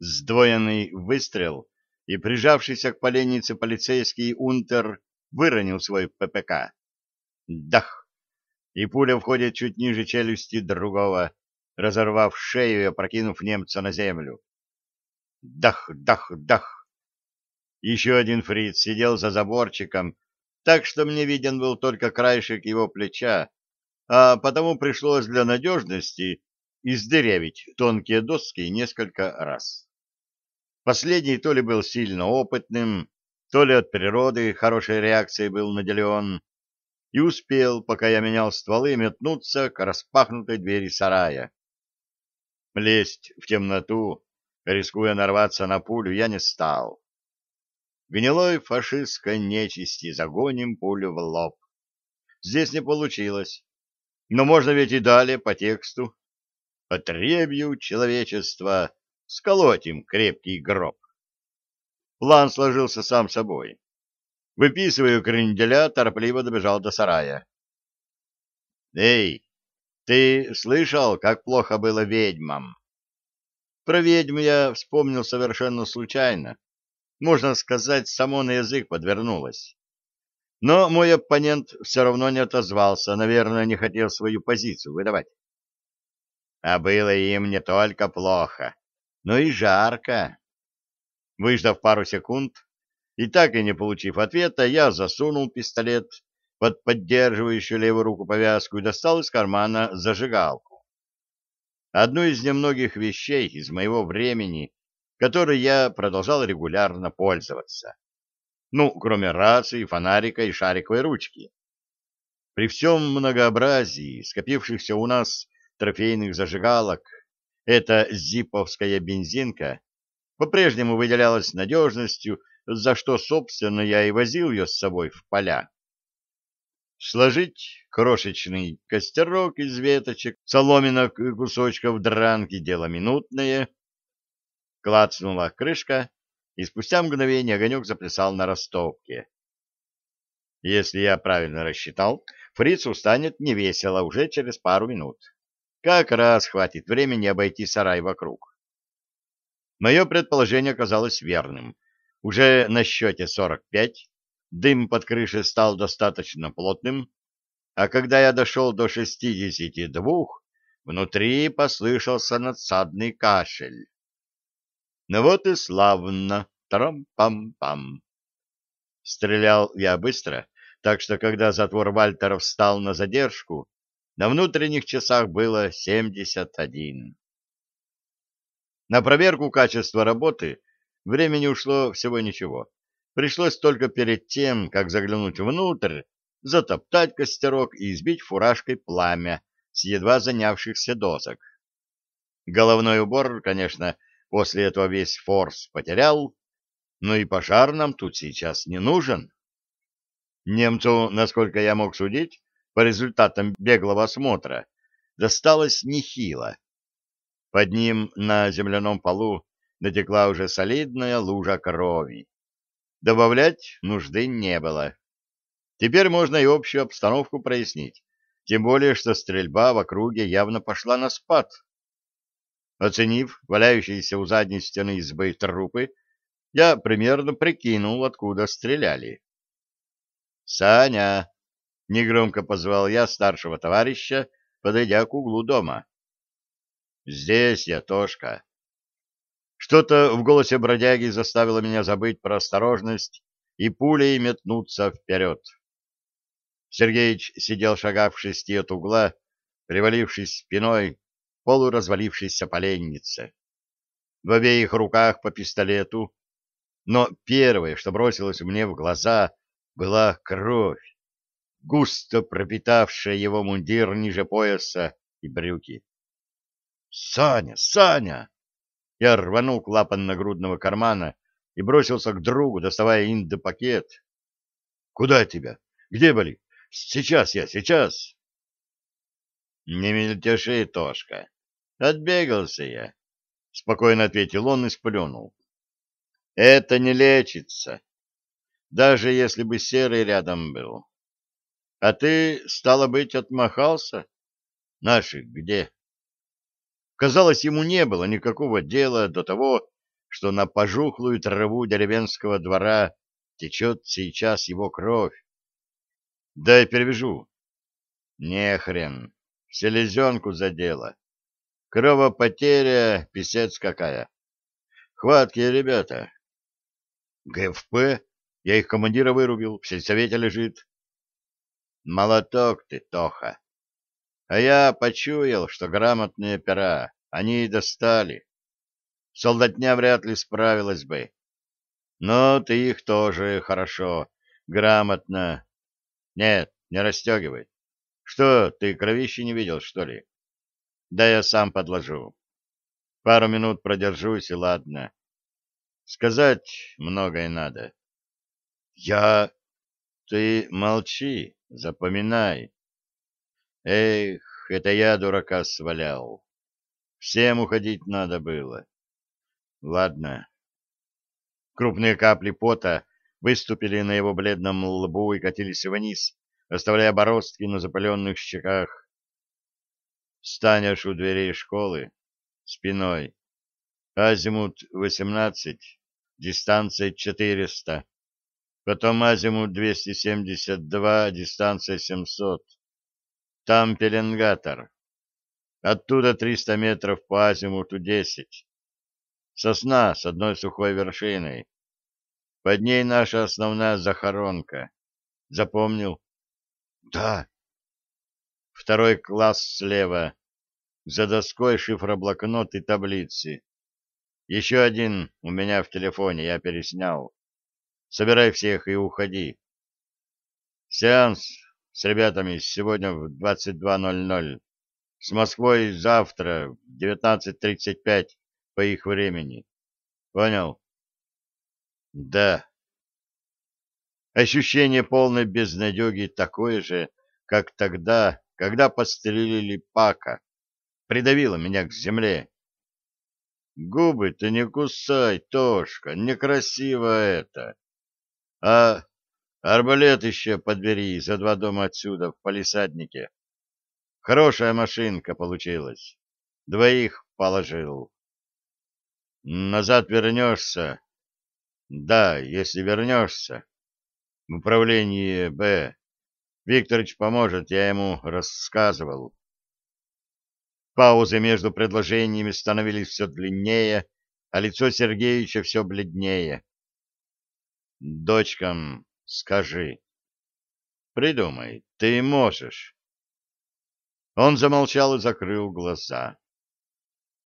Сдвоенный выстрел, и прижавшийся к поленнице полицейский унтер выронил свой ППК. Дах! И пуля входит чуть ниже челюсти другого, разорвав шею и опрокинув немца на землю. Дах, дах, дах! Еще один фриц сидел за заборчиком, так что мне виден был только краешек его плеча, а потому пришлось для надежности издырявить тонкие доски несколько раз. Последний то ли был сильно опытным, то ли от природы хорошей реакцией был наделен, и успел, пока я менял стволы, метнуться к распахнутой двери сарая. Лезть в темноту, рискуя нарваться на пулю, я не стал. Гнилой фашистской нечисти загоним пулю в лоб. Здесь не получилось. Но можно ведь и далее по тексту. Потребью человечества сколотим крепкий гроб. План сложился сам собой. Выписывая кренделя, торопливо добежал до сарая. «Эй, ты слышал, как плохо было ведьмам?» Про ведьм я вспомнил совершенно случайно можно сказать, само на язык подвернулось. Но мой оппонент все равно не отозвался, наверное, не хотел свою позицию выдавать. А было им не только плохо, но и жарко. Выждав пару секунд и так и не получив ответа, я засунул пистолет под поддерживающую левую руку повязку и достал из кармана зажигалку. Одну из немногих вещей из моего времени, которой я продолжал регулярно пользоваться. Ну, кроме рации, фонарика и шариковой ручки. При всем многообразии скопившихся у нас трофейных зажигалок, эта зиповская бензинка по-прежнему выделялась надежностью, за что, собственно, я и возил ее с собой в поля. Сложить крошечный костерок из веточек, соломинок и кусочков дранки — дело минутное, Клацнула крышка, и спустя мгновение огонек заплясал на ростовке. Если я правильно рассчитал, фрицу станет невесело уже через пару минут. Как раз хватит времени обойти сарай вокруг. Мое предположение оказалось верным. Уже на счете 45 дым под крышей стал достаточно плотным, а когда я дошел до 62, внутри послышался надсадный кашель. Ну вот и славно. Трам-пам-пам. Стрелял я быстро, так что когда затвор Вальтера встал на задержку, на внутренних часах было 71. На проверку качества работы времени ушло всего ничего. Пришлось только перед тем, как заглянуть внутрь, затоптать костерок и избить фуражкой пламя с едва занявшихся досок. Головной убор, конечно, После этого весь форс потерял, но и пожар нам тут сейчас не нужен. Немцу, насколько я мог судить, по результатам беглого осмотра, досталось нехило. Под ним на земляном полу натекла уже солидная лужа крови. Добавлять нужды не было. Теперь можно и общую обстановку прояснить, тем более, что стрельба в округе явно пошла на спад. Оценив валяющиеся у задней стены избы трупы, я примерно прикинул, откуда стреляли. «Саня!» — негромко позвал я старшего товарища, подойдя к углу дома. «Здесь я, Тошка». Что-то в голосе бродяги заставило меня забыть про осторожность и пулей метнуться вперед. Сергеич сидел шагав в шести от угла, привалившись спиной полуразвалившейся поленнице. В обеих руках по пистолету, но первое, что бросилось мне в глаза, была кровь, густо пропитавшая его мундир ниже пояса и брюки. «Саня! Саня!» Я рванул клапан нагрудного кармана и бросился к другу, доставая индопакет. «Куда тебя? Где были? Сейчас я, сейчас!» «Не мельтеши, Тошка. Отбегался я, — спокойно ответил он и сплюнул. Это не лечится, даже если бы серый рядом был. А ты, стало быть, отмахался? Наших где? Казалось, ему не было никакого дела до того, что на пожухлую траву деревенского двора течет сейчас его кровь. Да, я перевяжу. Не хрен, селезенку задело. Кровопотеря, писец какая. Хваткие ребята. ГФП? Я их командира вырубил, в сельсовете лежит. Молоток ты, Тоха. А я почуял, что грамотные пера, они и достали. Солдатня вряд ли справилась бы. Но ты их тоже хорошо, грамотно. Нет, не расстегивай. Что, ты кровищи не видел, что ли? Да я сам подложу. Пару минут продержусь, и ладно. Сказать многое надо. Я... Ты молчи, запоминай. Эх, это я дурака свалял. Всем уходить надо было. Ладно. Крупные капли пота выступили на его бледном лбу и катились вниз, оставляя бороздки на запаленных щеках. Станешь у дверей школы, спиной. Азимут 18, дистанция 400. Потом азимут 272, дистанция 700. Там пеленгатор. Оттуда 300 метров по азимуту 10. Сосна с одной сухой вершиной. Под ней наша основная захоронка. Запомнил? Да. Второй класс слева. За доской шифроблокнот и таблицы. Еще один у меня в телефоне, я переснял. Собирай всех и уходи. Сеанс с ребятами сегодня в 22.00. С Москвой завтра в 19.35 по их времени. Понял? Да. Ощущение полной безнадеги такое же, как тогда, когда подстрелили Пака. Придавило меня к земле. Губы ты не кусай, Тошка, некрасиво это. А арбалет еще подбери за два дома отсюда, в палисаднике. Хорошая машинка получилась. Двоих положил. Назад вернешься? Да, если вернешься. В управлении Б. Викторович поможет, я ему рассказывал. Паузы между предложениями становились все длиннее, а лицо Сергеевича все бледнее. «Дочкам скажи. Придумай, ты можешь». Он замолчал и закрыл глаза.